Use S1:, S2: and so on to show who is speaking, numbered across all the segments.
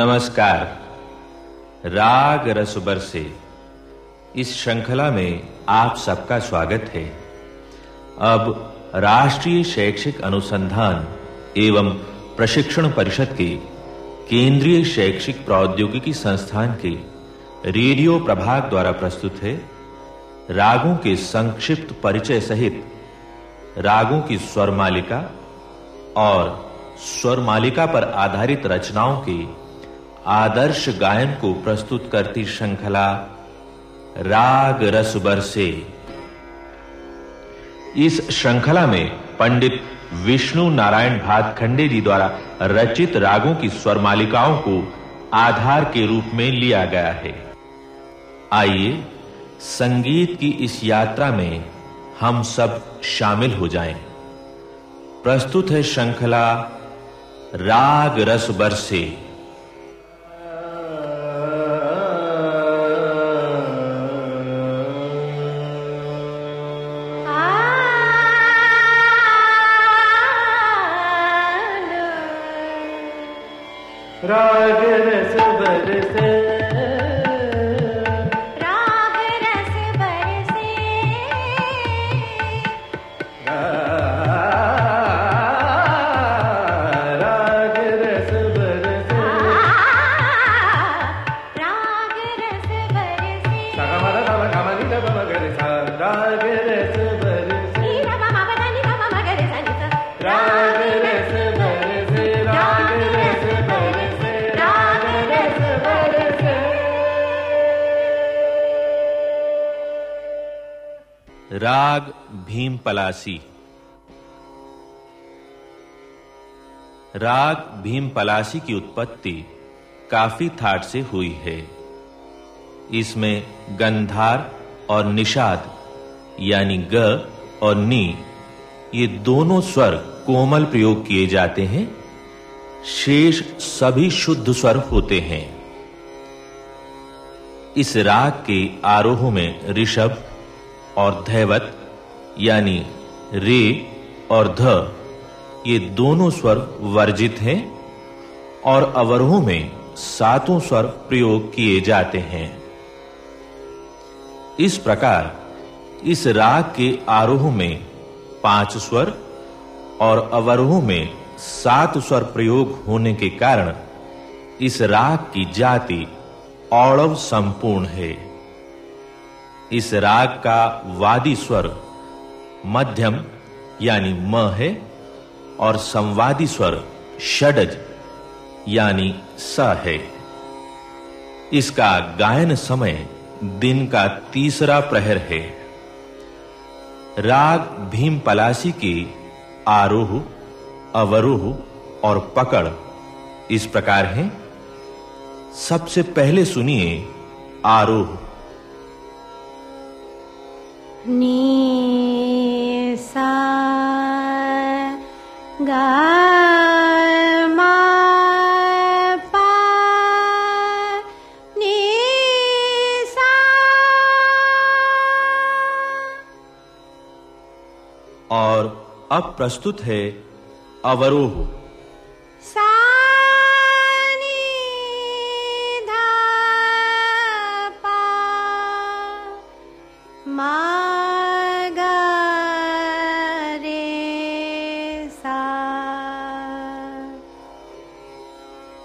S1: नमस्कार। राग रस बरसे इस श्रृंखला में आप सबका स्वागत है। अब राष्ट्रीय शैक्षिक अनुसंधान एवं प्रशिक्षण परिषद के केंद्रीय शैक्षिक प्रौद्योगिकी संस्थान के रेडियो प्रभाग द्वारा प्रस्तुत है। रागों के संक्षिप्त परिचय सहित रागों की स्वर मालिका और स्वर मालिका पर आधारित रचनाओं के आदर्श गायन को प्रस्तुत करती श्रृंखला राग रस बरसे। इस श्रृंखला में पंडित विष्णु नारायण भातखंडे जी द्वारा रचित रागों की स्वर मालिकाओं को आधार के रूप में लिया गया है। आइए, संगीत की इस यात्रा में हम सब शामिल हो जाएँ। प्रस्तुत है श्रृंखला राग रस बरसे।
S2: राग
S1: पलासी। राग भीम पलासी की उत्पत्ति काफ़ी थाट से हुई है। इसमें गंधार और निषाद, यानी ग और नी, ये दोनों स्वर कोमल प्रयोग किए जाते हैं। शेष सभी शुद्ध स्वर होते हैं। इस राग के आरोह में ऋषभ और धैवत यानी रे और ध, ये दोनों स्वर वर्जित हैं और अवरोहों में सातों स्वर प्रयोग किए जाते हैं। इस प्रकार इस राग के आरोह में पाँच स्वर और अवरोह में सात स्वर प्रयोग होने के कारण इस राग की जाति औड़व संपूर्ण है। इस राग का वादी स्वर मध्यम, यानी म है, और संवादी स्वर षडज, यानी स है। इसका गायन समय दिन का तीसरा प्रहर है। राग भीम पलासी की आरोह, अवरोह और पकड़, इस प्रकार है। सबसे पहले सुनिए आरोह।
S3: नी
S1: अब प्रस्तुत है अवरोह।
S3: सा।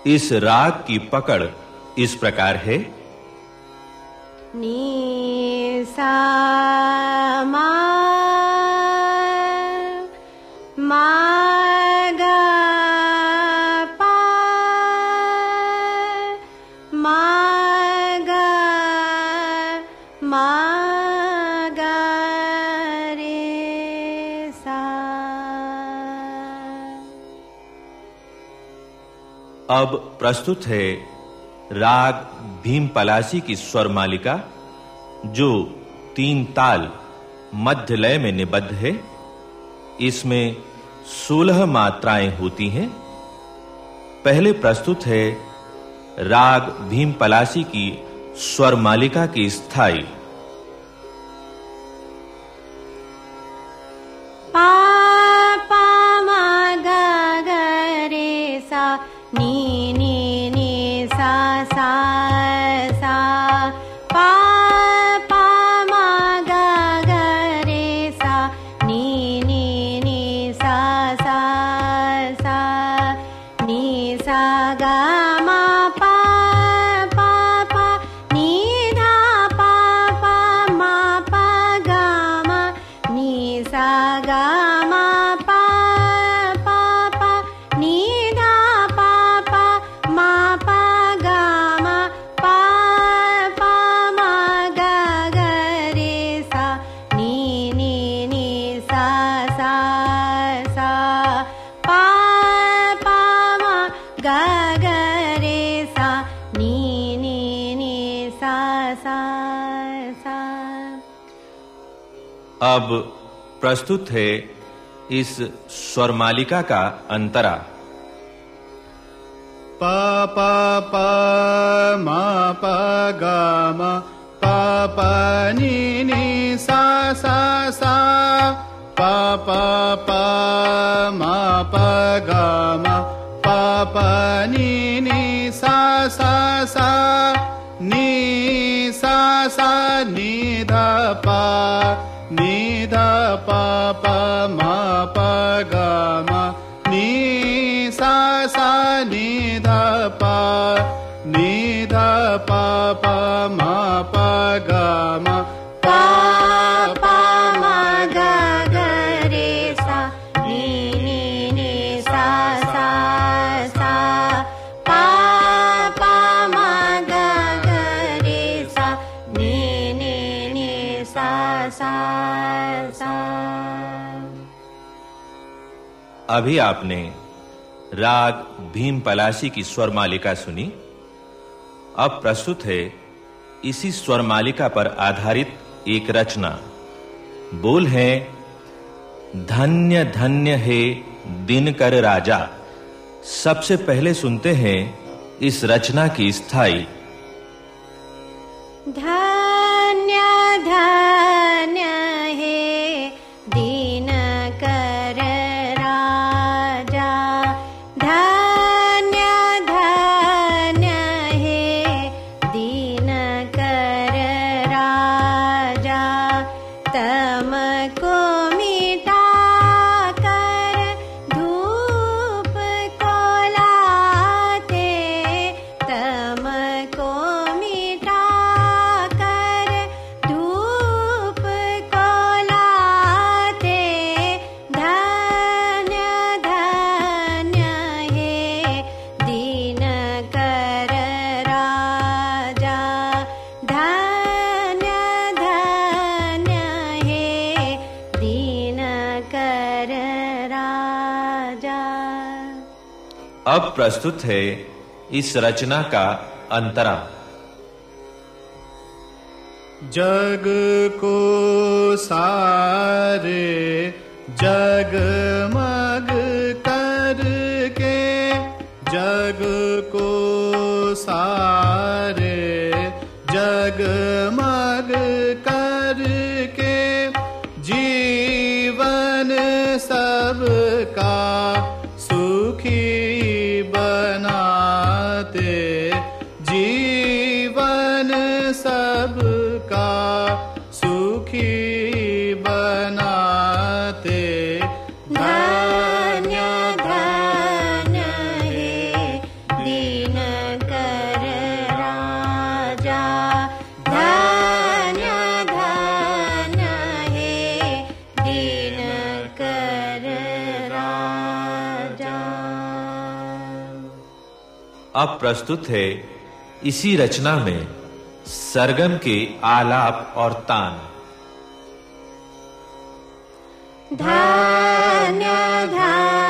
S1: इस राग की पकड़ इस प्रकार है। अब प्रस्तुत है राग भीम पलासी की स्वर मालिका, जो तीन ताल मध्य लय में निबद्ध है। इसमें 16 मात्राएँ होती हैं। पहले प्रस्तुत है राग भीम पलासी की स्वर मालिका की स्थायी
S3: पा पा मा गा सा, नी नी नी, सा पा पा मा गा सा, नी नी नी, सा सा नी, सा
S1: अब प्रस्तुत है इस स्वर मालिका का अंतरा।
S4: पा पा पा, म, पा, गा, म, प प, नी नी, सा सा सा। पा पा, प pa
S1: अभी आपने राग भीम पलाशी की स्वर मालिका सुनी। अब प्रस्तुत है इसी स्वर मालिका पर आधारित एक रचना। बोल है, धन्य धन्य है दिनकर राजा। सबसे पहले सुनते हैं इस रचना की स्थायी।
S3: धन्य धन्य को
S1: अब प्रस्तुत है इस रचना का अंतरा
S4: जग को सारे जग
S3: मग कर के जग को सारे जग मग
S1: अब प्रस्तुत है इसी रचना में सरगम के आलाप और तान।
S3: धान्य धान्य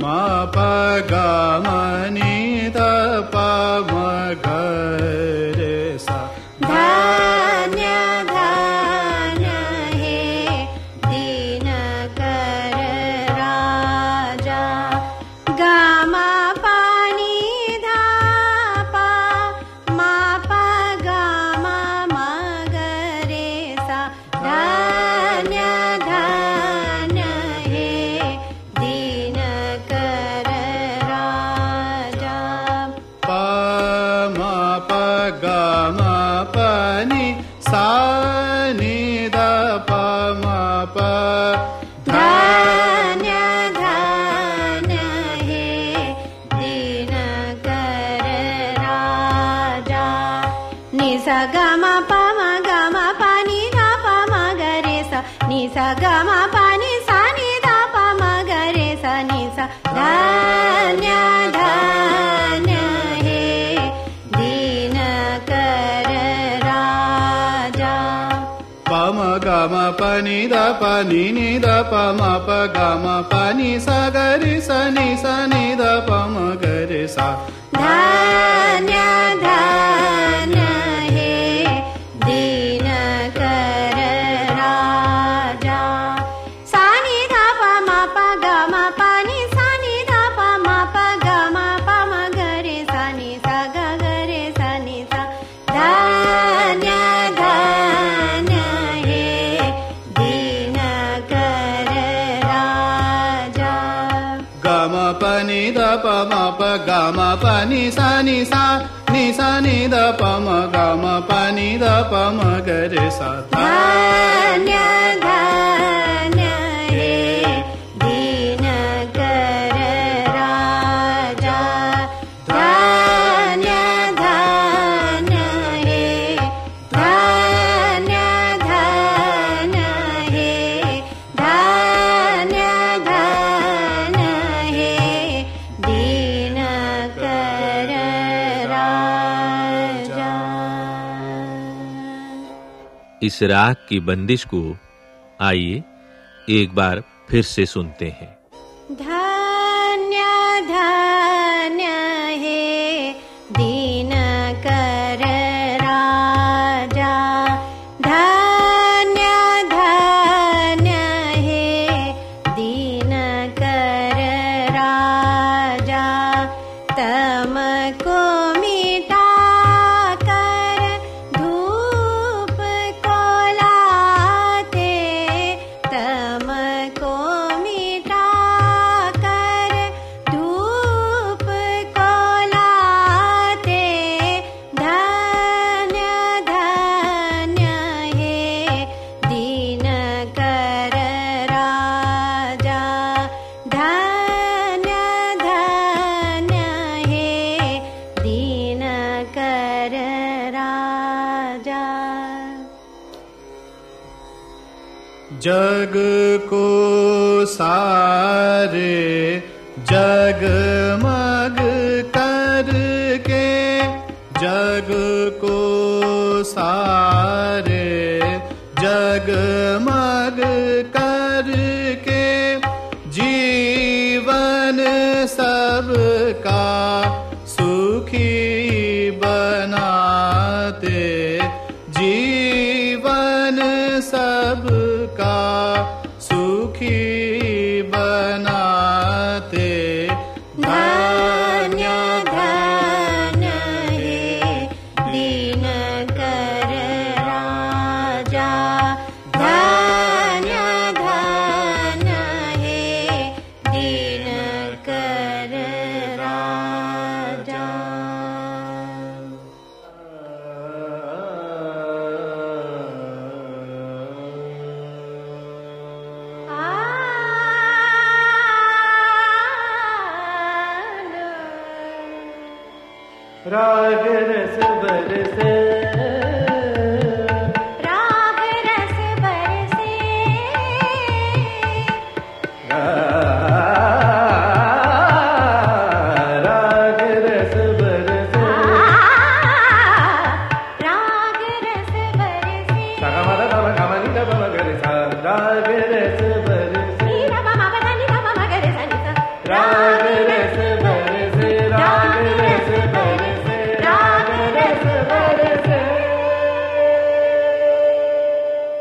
S3: पगा मे त मधेसा धन्य धे दीन कर् राजा
S4: गा पानि धा मा प मगरे सा
S3: धन्य ध सा पामागरे दीना राजा।
S4: पानि द पानि नि पगा मा पानि सा गरे सा
S3: धा नि कपा नि ग
S1: इस राग की बंदिश को आइए एक बार फिर से सुनते हैं।
S3: धन्य धन्य हे दीनकर राजा। धन्य धन्य हे दीनकर राजा। तमको
S4: जग को सारे जगमग करके जग को सारे जगमग करके जीवन सबका